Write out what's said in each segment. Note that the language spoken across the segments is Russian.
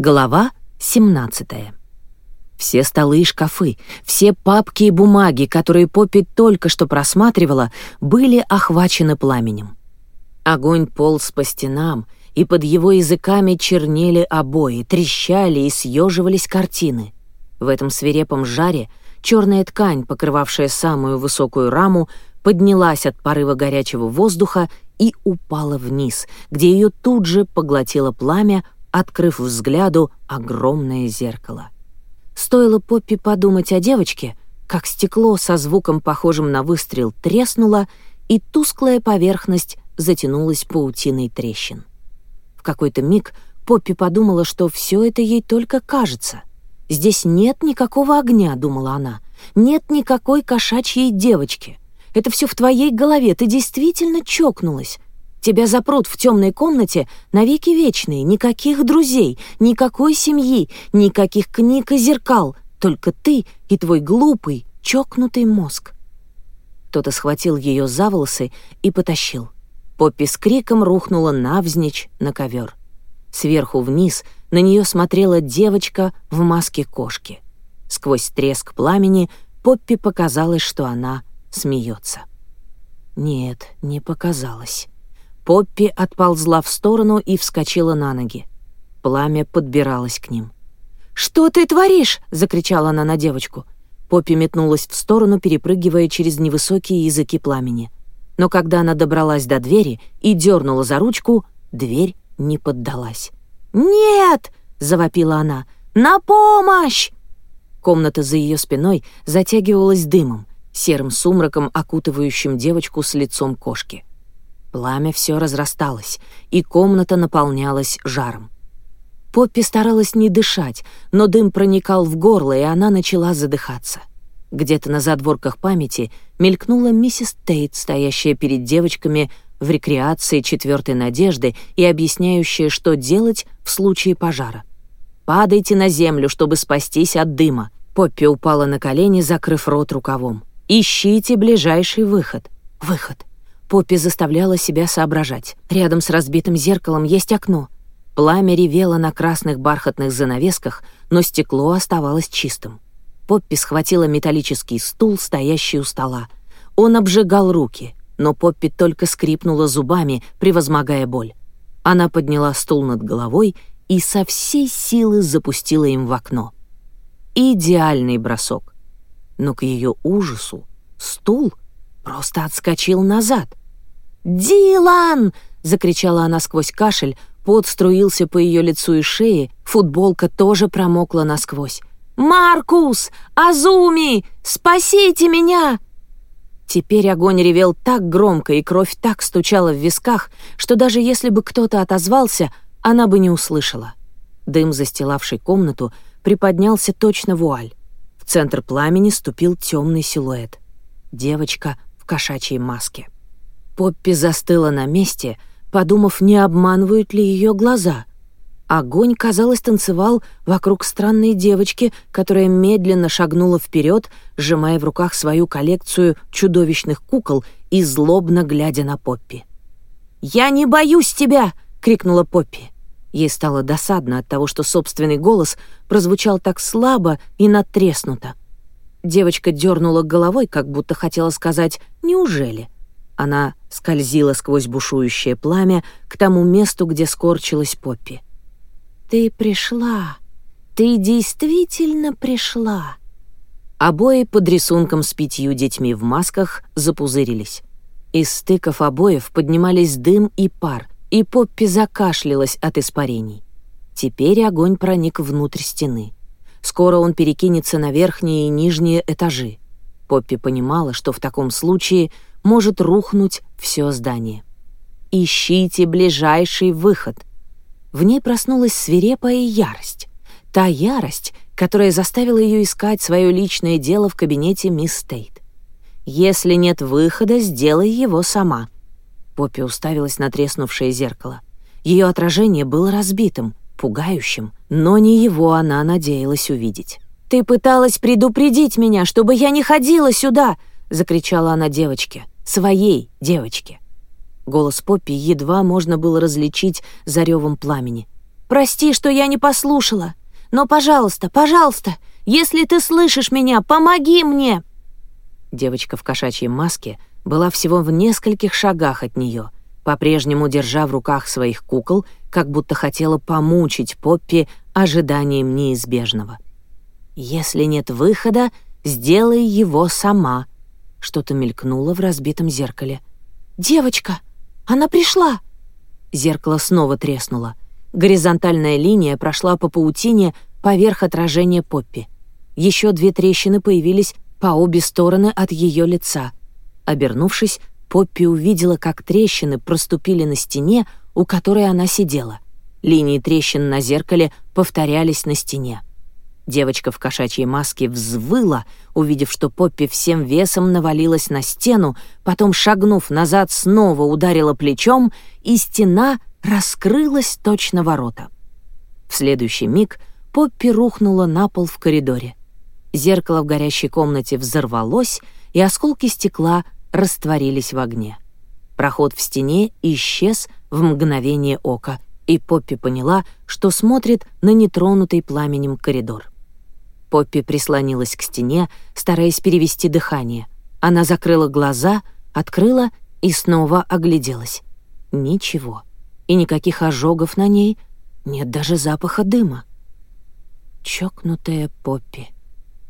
Глава 17. Все столы и шкафы, все папки и бумаги, которые Поппи только что просматривала, были охвачены пламенем. Огонь полз по стенам, и под его языками чернели обои, трещали и съеживались картины. В этом свирепом жаре черная ткань, покрывавшая самую высокую раму, поднялась от порыва горячего воздуха и упала вниз, где ее тут же поглотило пламя, открыв взгляду огромное зеркало. Стоило Поппи подумать о девочке, как стекло со звуком, похожим на выстрел, треснуло, и тусклая поверхность затянулась паутиной трещин. В какой-то миг Поппи подумала, что все это ей только кажется. «Здесь нет никакого огня», — думала она. «Нет никакой кошачьей девочки. Это все в твоей голове. Ты действительно чокнулась. Тебя запрут в темной комнате навеки вечные, никаких друзей, никакой семьи, никаких книг и зеркал, только ты и твой глупый, чокнутый мозг. Кто-то схватил ее за волосы и потащил. Поппи с криком рухнула навзничь на ковер. Сверху вниз на нее смотрела девочка в маске кошки. Сквозь треск пламени Поппи показалось, что она смеется. Нет, не показалось. Поппи отползла в сторону и вскочила на ноги. Пламя подбиралось к ним. «Что ты творишь?» — закричала она на девочку. Поппи метнулась в сторону, перепрыгивая через невысокие языки пламени. Но когда она добралась до двери и дернула за ручку, дверь не поддалась. «Нет!» — завопила она. «На помощь!» Комната за ее спиной затягивалась дымом, серым сумраком, окутывающим девочку с лицом кошки. Пламя все разрасталось, и комната наполнялась жаром. Поппи старалась не дышать, но дым проникал в горло, и она начала задыхаться. Где-то на задворках памяти мелькнула миссис Тейт, стоящая перед девочками в рекреации четвертой надежды и объясняющая, что делать в случае пожара. «Падайте на землю, чтобы спастись от дыма». Поппи упала на колени, закрыв рот рукавом. «Ищите ближайший выход». «Выход». Поппи заставляла себя соображать. Рядом с разбитым зеркалом есть окно. Пламя ревело на красных бархатных занавесках, но стекло оставалось чистым. Поппи схватила металлический стул, стоящий у стола. Он обжигал руки, но Поппи только скрипнула зубами, превозмогая боль. Она подняла стул над головой и со всей силы запустила им в окно. Идеальный бросок. Но к ее ужасу стул просто отскочил назад. «Дилан!» — закричала она сквозь кашель, пот струился по ее лицу и шее, футболка тоже промокла насквозь. «Маркус! Азуми! Спасите меня!» Теперь огонь ревел так громко и кровь так стучала в висках, что даже если бы кто-то отозвался, она бы не услышала. Дым, застилавший комнату, приподнялся точно вуаль. В центр пламени ступил темный силуэт. Девочка в кошачьей маске. Поппи застыла на месте, подумав, не обманывают ли ее глаза. Огонь, казалось, танцевал вокруг странной девочки, которая медленно шагнула вперед, сжимая в руках свою коллекцию чудовищных кукол и злобно глядя на Поппи. «Я не боюсь тебя!» — крикнула Поппи. Ей стало досадно от того, что собственный голос прозвучал так слабо и натреснуто. Девочка дернула головой, как будто хотела сказать «Неужели?», она скользила сквозь бушующее пламя к тому месту, где скорчилась Поппи. «Ты пришла. Ты действительно пришла». Обои под рисунком с пятью детьми в масках запузырились. Из стыков обоев поднимались дым и пар, и Поппи закашлялась от испарений. Теперь огонь проник внутрь стены. Скоро он перекинется на верхние и нижние этажи. Поппи понимала, что в таком случае может рухнуть все здание. «Ищите ближайший выход». В ней проснулась свирепая ярость. Та ярость, которая заставила ее искать свое личное дело в кабинете мисс Тейт. «Если нет выхода, сделай его сама». Поппи уставилась на треснувшее зеркало. Ее отражение было разбитым, пугающим, но не его она надеялась увидеть. «Ты пыталась предупредить меня, чтобы я не ходила сюда!» — закричала она девочке, своей девочке. Голос Поппи едва можно было различить за ревом пламени. «Прости, что я не послушала, но, пожалуйста, пожалуйста, если ты слышишь меня, помоги мне!» Девочка в кошачьей маске была всего в нескольких шагах от нее, по-прежнему держа в руках своих кукол, как будто хотела помучить Поппи ожиданием неизбежного. «Если нет выхода, сделай его сама», что-то мелькнуло в разбитом зеркале. «Девочка! Она пришла!» Зеркало снова треснуло. Горизонтальная линия прошла по паутине поверх отражения Поппи. Еще две трещины появились по обе стороны от ее лица. Обернувшись, Поппи увидела, как трещины проступили на стене, у которой она сидела. Линии трещин на зеркале повторялись на стене. Девочка в кошачьей маске взвыла, увидев, что Поппи всем весом навалилась на стену, потом, шагнув назад, снова ударила плечом, и стена раскрылась точно ворота. В следующий миг Поппи рухнула на пол в коридоре. Зеркало в горящей комнате взорвалось, и осколки стекла растворились в огне. Проход в стене исчез в мгновение ока, и Поппи поняла, что смотрит на нетронутый пламенем коридор. Поппи прислонилась к стене, стараясь перевести дыхание. Она закрыла глаза, открыла и снова огляделась. Ничего. И никаких ожогов на ней, нет даже запаха дыма. Чокнутая Поппи.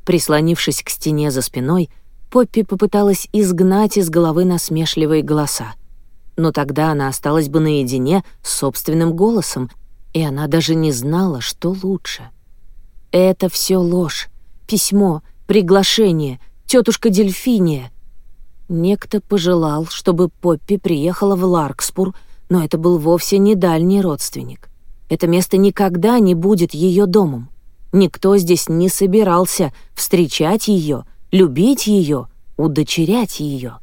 Прислонившись к стене за спиной, Поппи попыталась изгнать из головы насмешливые голоса. Но тогда она осталась бы наедине с собственным голосом, и она даже не знала, что лучше — это все ложь. Письмо, приглашение, тетушка Дельфиния. Некто пожелал, чтобы Поппи приехала в Ларкспур, но это был вовсе не дальний родственник. Это место никогда не будет ее домом. Никто здесь не собирался встречать ее, любить ее, удочерять ее.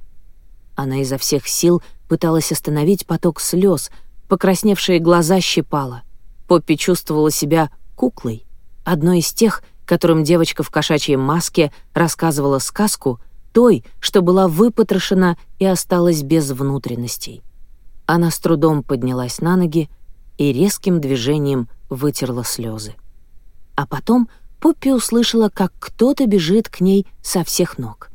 Она изо всех сил пыталась остановить поток слез, покрасневшие глаза щипала. Поппи чувствовала себя куклой одной из тех, которым девочка в кошачьей маске рассказывала сказку, той, что была выпотрошена и осталась без внутренностей. Она с трудом поднялась на ноги и резким движением вытерла слезы. А потом Пуппи услышала, как кто-то бежит к ней со всех ног.